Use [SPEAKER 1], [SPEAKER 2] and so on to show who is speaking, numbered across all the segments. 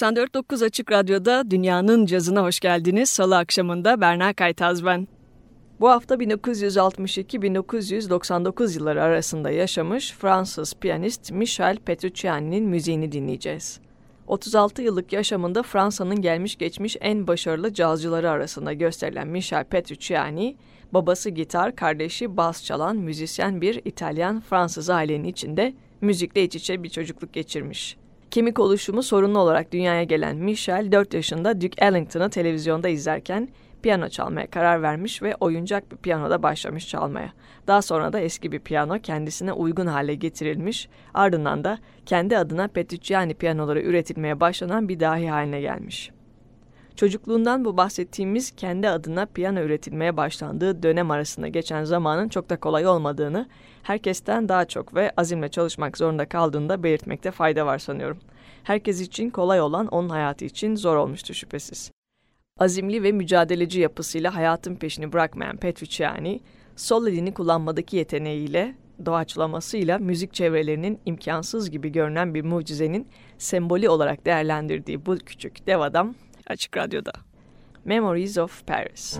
[SPEAKER 1] 94.9 Açık Radyo'da Dünya'nın Cazına hoş geldiniz. Salı akşamında Berna Kaytaz ben. Bu hafta 1962-1999 yılları arasında yaşamış Fransız piyanist Michel Petrucciani'nin müziğini dinleyeceğiz. 36 yıllık yaşamında Fransa'nın gelmiş geçmiş en başarılı cazcıları arasında gösterilen Michel Petrucciani, babası gitar, kardeşi bas çalan müzisyen bir İtalyan-Fransız ailenin içinde müzikle iç içe bir çocukluk geçirmiş. Kemik oluşumu sorunlu olarak dünyaya gelen Michel 4 yaşında Duke Ellington'ı televizyonda izlerken piyano çalmaya karar vermiş ve oyuncak bir piyanoda başlamış çalmaya. Daha sonra da eski bir piyano kendisine uygun hale getirilmiş, ardından da kendi adına Petrucciani piyanoları üretilmeye başlanan bir dahi haline gelmiş. Çocukluğundan bu bahsettiğimiz kendi adına piyano üretilmeye başlandığı dönem arasında geçen zamanın çok da kolay olmadığını, herkesten daha çok ve azimle çalışmak zorunda kaldığında belirtmekte fayda var sanıyorum. Herkes için kolay olan onun hayatı için zor olmuştu şüphesiz. Azimli ve mücadeleci yapısıyla hayatın peşini bırakmayan Petrucciani, sol elini kullanmadaki yeteneğiyle, doğaçlamasıyla müzik çevrelerinin imkansız gibi görünen bir mucizenin sembolü olarak değerlendirdiği bu küçük dev adam Açık Radyo'da. Memories of Paris.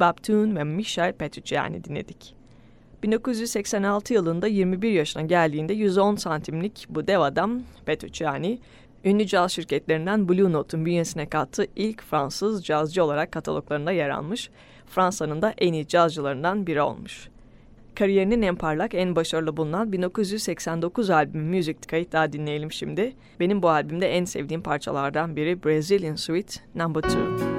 [SPEAKER 1] Bebop Tune ve Michel Petrucciani dinledik. 1986 yılında 21 yaşına geldiğinde 110 santimlik bu dev adam Petrucciani, ünlü caz şirketlerinden Blue Note'un bünyesine kattığı ilk Fransız cazcı olarak kataloglarında yer almış, Fransa'nın da en iyi cazcılarından biri olmuş. Kariyerinin en parlak, en başarılı bulunan 1989 albümü müzik kayıt daha dinleyelim şimdi. Benim bu albümde en sevdiğim parçalardan biri Brazilian Suite No. 2.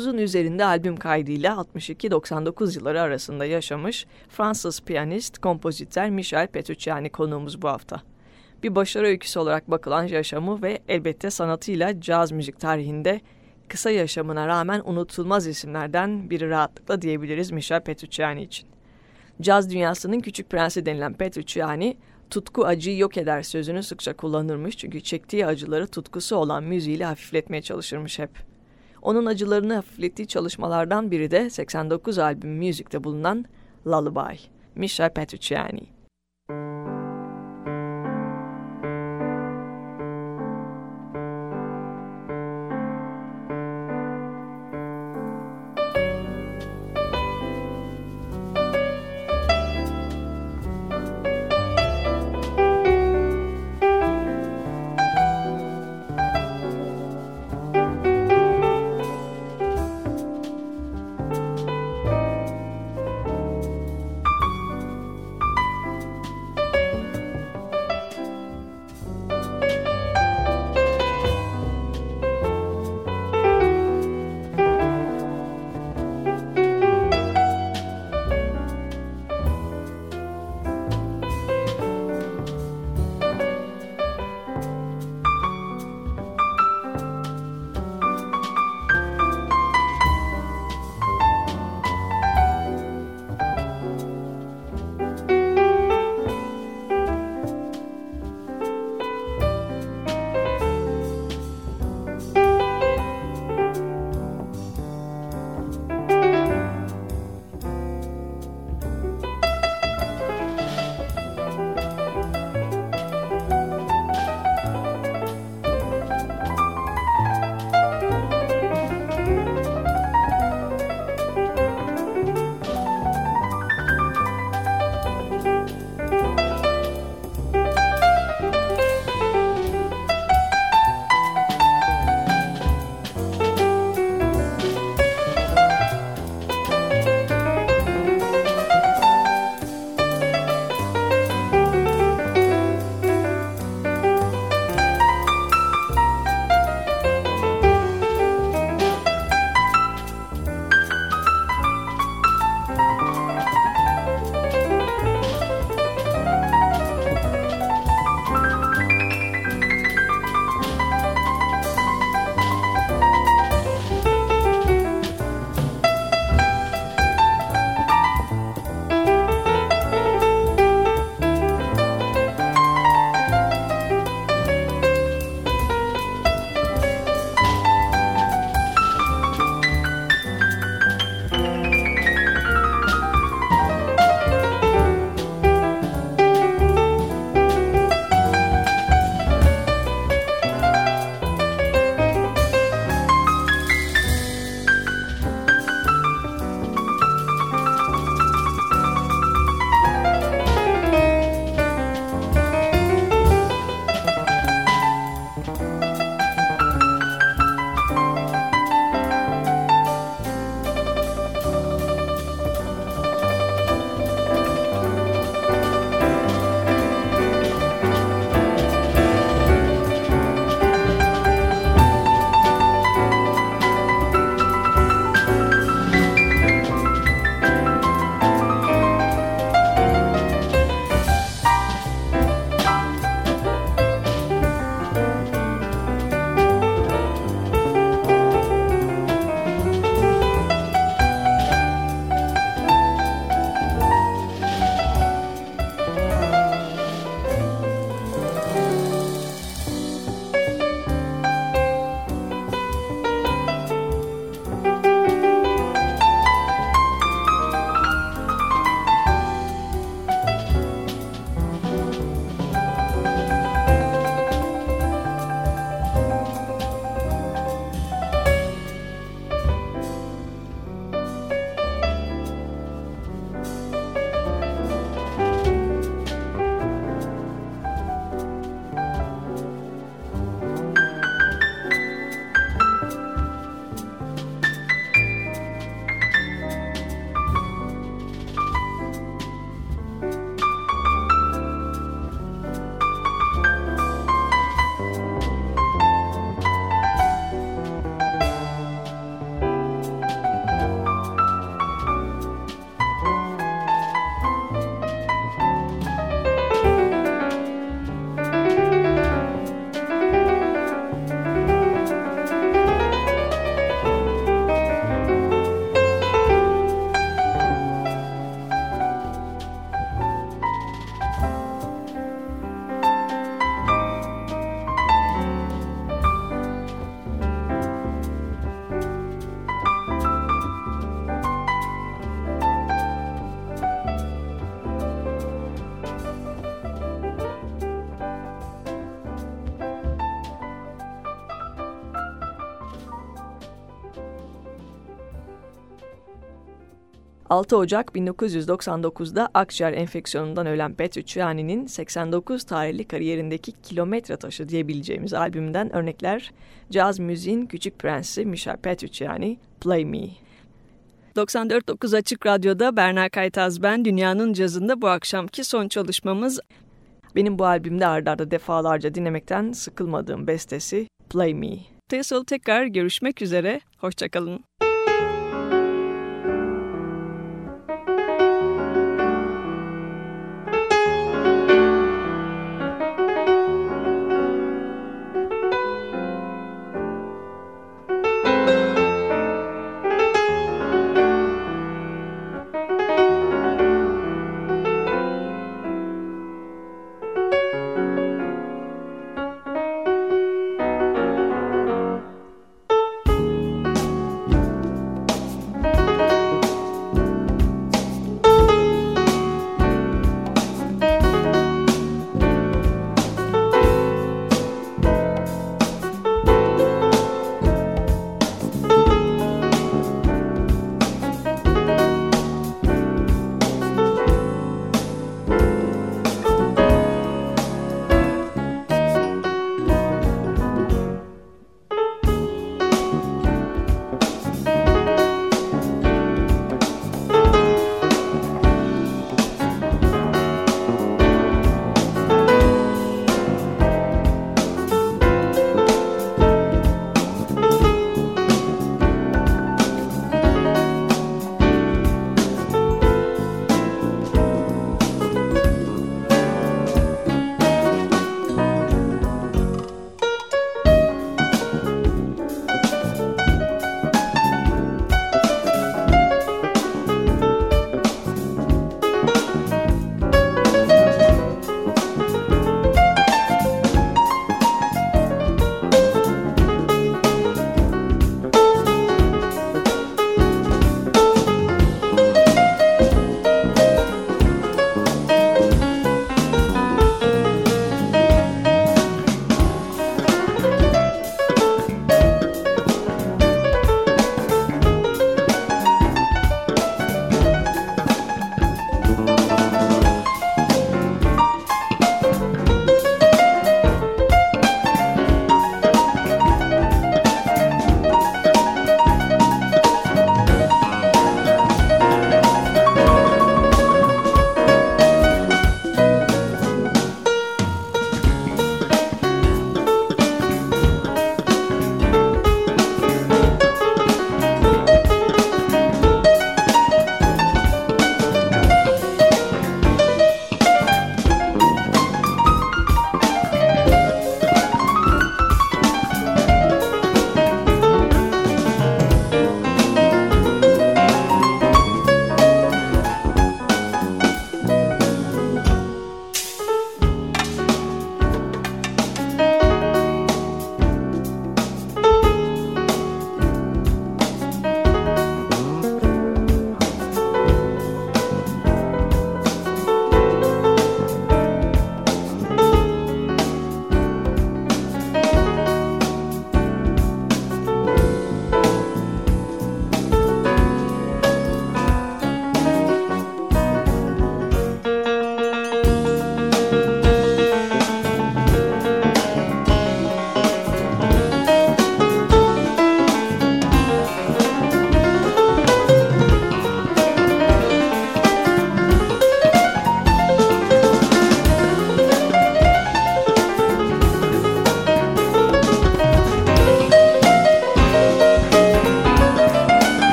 [SPEAKER 1] 30'un üzerinde albüm kaydıyla 62-99 yılları arasında yaşamış Fransız piyanist, kompozitör Michel Petrucciani konuğumuz bu hafta. Bir başarı öyküsü olarak bakılan yaşamı ve elbette sanatıyla caz müzik tarihinde kısa yaşamına rağmen unutulmaz isimlerden biri rahatlıkla diyebiliriz Michel Petrucciani için. Caz dünyasının küçük prensi denilen Petrucciani, tutku acıyı yok eder sözünü sıkça kullanırmış çünkü çektiği acıları tutkusu olan müziğiyle hafifletmeye çalışırmış hep. Onun acılarını hafiflettiği çalışmalardan biri de 89 albüm müzikte bulunan Lullaby, Michel Petrucciani. 6 Ocak 1999'da akciğer enfeksiyonundan ölen Petrucciani'nin 89 tarihli kariyerindeki kilometre taşı diyebileceğimiz albümünden örnekler caz müziğin küçük prensi Michel Petrucciani, Play Me. 94.9 Açık Radyo'da Berna Kaytaz ben. Dünyanın cazında bu akşamki son çalışmamız benim bu albümde ardarda arda defalarca dinlemekten sıkılmadığım bestesi Play Me. Tessel tekrar görüşmek üzere. Hoşçakalın.